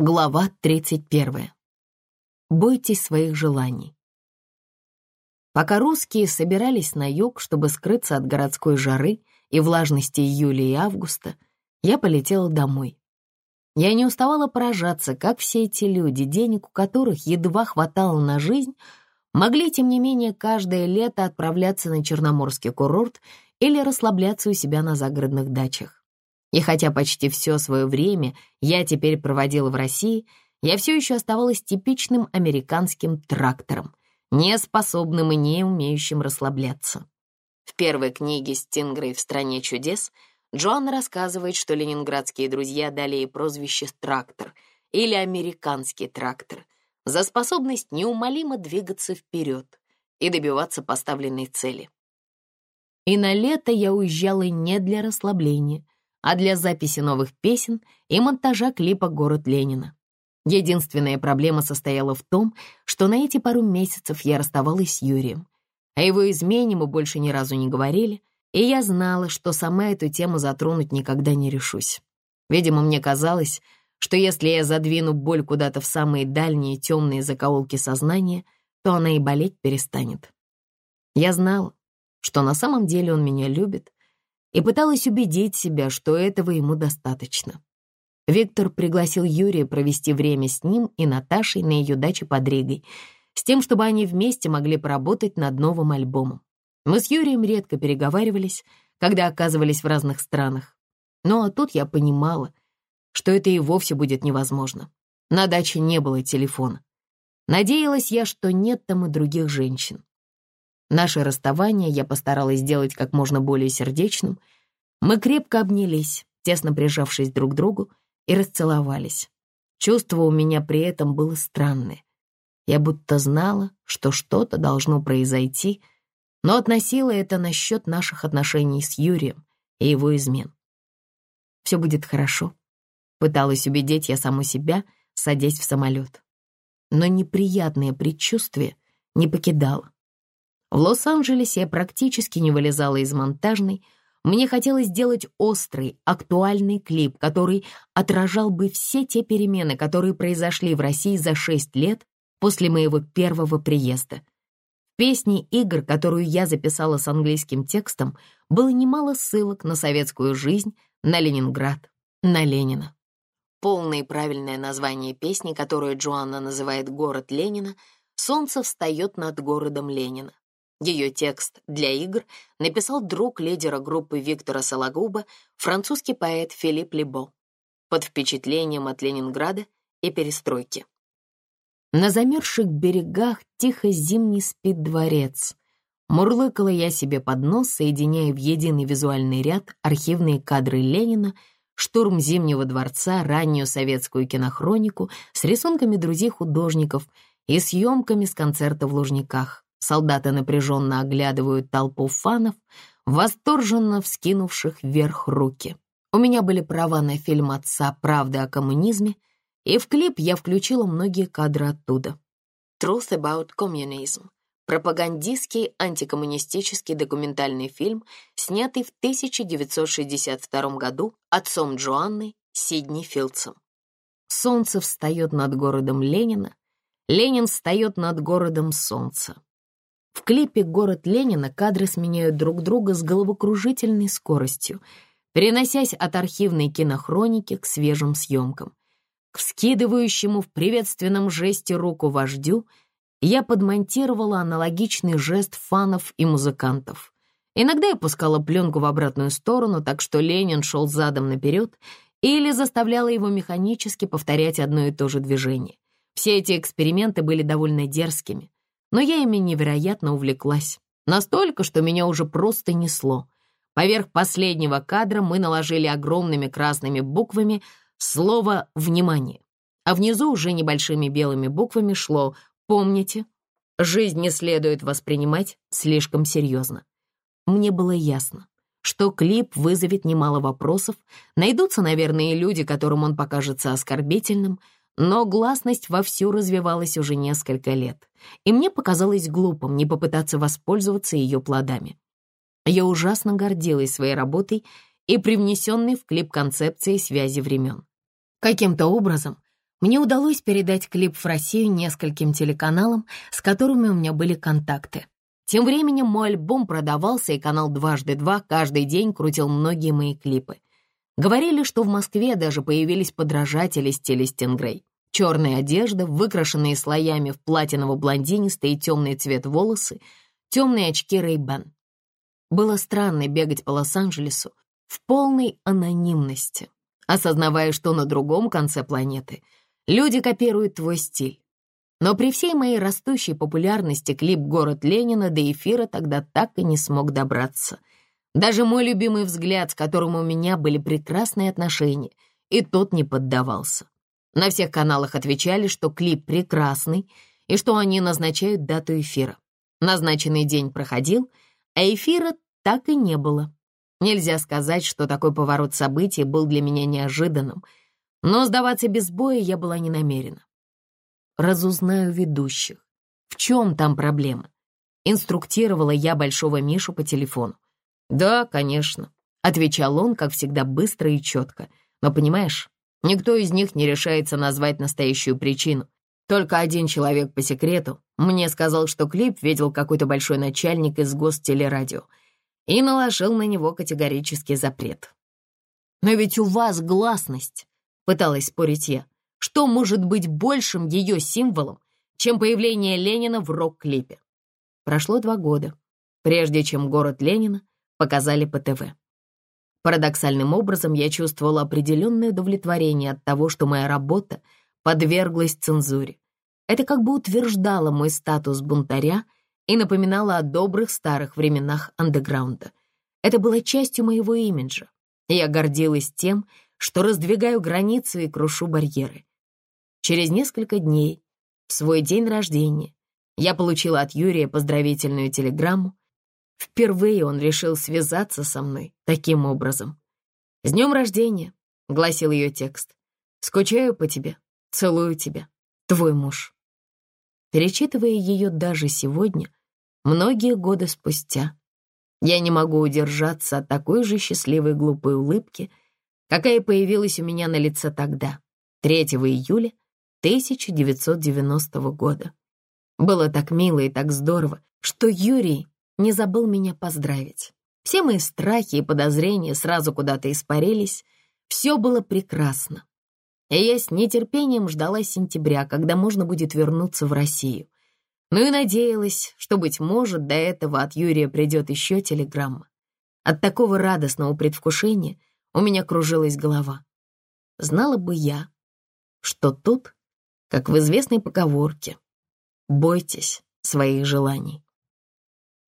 Глава 31. Бойтесь своих желаний. Пока русские собирались на юг, чтобы скрыться от городской жары и влажности июля и августа, я полетела домой. Я не уставала поражаться, как все эти люди, денег у которых едва хватало на жизнь, могли, тем не менее, каждое лето отправляться на Черноморский курорт или расслабляться у себя на загородных дачах. И хотя почти все свое время я теперь проводила в России, я все еще оставалась типичным американским трактором, неспособным и не умеющим расслабляться. В первой книге «Стингрей в стране чудес» Джоанна рассказывает, что ленинградские друзья дали ей прозвище «трактор» или «американский трактор» за способность неумолимо двигаться вперед и добиваться поставленной цели. И на лето я уезжала не для расслабления — а для записи новых песен и монтажа клипа «Город Ленина». Единственная проблема состояла в том, что на эти пару месяцев я расставалась с Юрием. О его измене мы больше ни разу не говорили, и я знала, что сама эту тему затронуть никогда не решусь. Видимо, мне казалось, что если я задвину боль куда-то в самые дальние темные закоулки сознания, то она и болеть перестанет. Я знала, что на самом деле он меня любит, и пыталась убедить себя, что этого ему достаточно. Виктор пригласил Юрия провести время с ним и Наташей на ее даче под Ригой, с тем, чтобы они вместе могли поработать над новым альбомом. Мы с Юрием редко переговаривались, когда оказывались в разных странах. Ну а тут я понимала, что это и вовсе будет невозможно. На даче не было телефона. Надеялась я, что нет там и других женщин. Наше расставание я постаралась сделать как можно более сердечным. Мы крепко обнялись, тесно прижавшись друг к другу, и расцеловались. Чувство у меня при этом было странное. Я будто знала, что что-то должно произойти, но относила это насчет наших отношений с Юрием и его измен. «Все будет хорошо», — пыталась убедить я саму себя, садясь в самолет. Но неприятное предчувствие не покидало. В Лос-Анджелесе я практически не вылезала из монтажной. Мне хотелось сделать острый, актуальный клип, который отражал бы все те перемены, которые произошли в России за шесть лет после моего первого приезда. В песне игр, которую я записала с английским текстом, было немало ссылок на советскую жизнь, на Ленинград, на Ленина. Полное и правильное название песни, которую Джоанна называет «Город Ленина», «Солнце встает над городом Ленина». Ее текст для игр написал друг лидера группы Виктора Сологуба, французский поэт Филипп Лебо, под впечатлением от Ленинграда и перестройки. На замерзших берегах тихо зимний спит дворец. Мурлыкала я себе под нос, соединяя в единый визуальный ряд архивные кадры Ленина, штурм Зимнего дворца, раннюю советскую кинохронику с рисунками друзей художников и съемками с концерта в Лужниках. Солдаты напряженно оглядывают толпу фанов, восторженно вскинувших вверх руки. У меня были права на фильм отца «Правда о коммунизме», и в клип я включила многие кадры оттуда. «Truth about Communism» — пропагандистский антикоммунистический документальный фильм, снятый в 1962 году отцом Джоанны Сидни Филдсом. Солнце встает над городом Ленина, Ленин встает над городом солнца. В клипе «Город Ленина» кадры сменяют друг друга с головокружительной скоростью, переносясь от архивной кинохроники к свежим съемкам. К вскидывающему в приветственном жесте руку вождю я подмонтировала аналогичный жест фанов и музыкантов. Иногда я пускала пленку в обратную сторону, так что Ленин шел задом наперед, или заставляла его механически повторять одно и то же движение. Все эти эксперименты были довольно дерзкими но я ими невероятно увлеклась. Настолько, что меня уже просто несло. Поверх последнего кадра мы наложили огромными красными буквами слово «внимание», а внизу уже небольшими белыми буквами шло «помните». Жизнь не следует воспринимать слишком серьезно. Мне было ясно, что клип вызовет немало вопросов, найдутся, наверное, люди, которым он покажется оскорбительным — но гласность вовсю развивалась уже несколько лет, и мне показалось глупым не попытаться воспользоваться ее плодами. Я ужасно гордилась своей работой и привнесенной в клип концепцией связи времен. Каким-то образом Мне удалось передать клип в Россию нескольким телеканалам, с которыми у меня были контакты. Тем временем мой альбом продавался, и канал «Дважды два» каждый день крутил многие мои клипы. Говорили, что в Москве даже появились подражатели стиля Стингрей. Черная одежда, выкрашенные слоями в платиново-блондинистый и темный цвет волосы, темные очки Ray-Ban. Было странно бегать по Лос-Анджелесу в полной анонимности, осознавая, что на другом конце планеты люди копируют твой стиль. Но при всей моей растущей популярности клип «Город Ленина» до эфира тогда так и не смог добраться. Даже мой любимый взгляд, с которым у меня были прекрасные отношения, и тот не поддавался. На всех каналах отвечали, что клип прекрасный и что они назначают дату эфира. Назначенный день проходил, а эфира так и не было. Нельзя сказать, что такой поворот событий был для меня неожиданным, но сдаваться без боя я была не намерена. Разузнаю ведущих. В чем там проблема? Инструктировала я Большого Мишу по телефону. «Да, конечно», — отвечал он, как всегда, быстро и четко. «Но понимаешь, никто из них не решается назвать настоящую причину. Только один человек по секрету мне сказал, что клип видел какой-то большой начальник из гостелерадио и наложил на него категорический запрет. «Но ведь у вас гласность», — пыталась спорить я. «Что может быть большим ее символом, чем появление Ленина в рок-клипе?» Прошло два года, прежде чем город Ленина показали по ТВ. Парадоксальным образом я чувствовала определенное удовлетворение от того, что моя работа — подверглась цензуре. Это как бы утверждало мой статус бунтаря и напоминало о добрых старых временах андеграунда. Это было частью моего имиджа. Я гордилась тем, что раздвигаю границы и крушу барьеры. Через несколько дней, в свой день рождения, я получила от Юрия поздравительную телеграмму. Впервые он решил связаться со мной таким образом. «С днем рождения!» — гласил ее текст. «Скучаю по тебе. Целую тебя, твой муж. Перечитывая ее даже сегодня, многие годы спустя, я не могу удержаться от такой же счастливой глупой улыбки, какая появилась у меня на лице тогда, 3 июля 1990 года. Было так мило и так здорово, что Юрий не забыл меня поздравить. Все мои страхи и подозрения сразу куда-то испарились, все было прекрасно и я с нетерпением ждала сентября, когда можно будет вернуться в Россию. Ну и надеялась, что, быть может, до этого от Юрия придет еще телеграмма. От такого радостного предвкушения у меня кружилась голова. Знала бы я, что тут, как в известной поговорке, «Бойтесь своих желаний».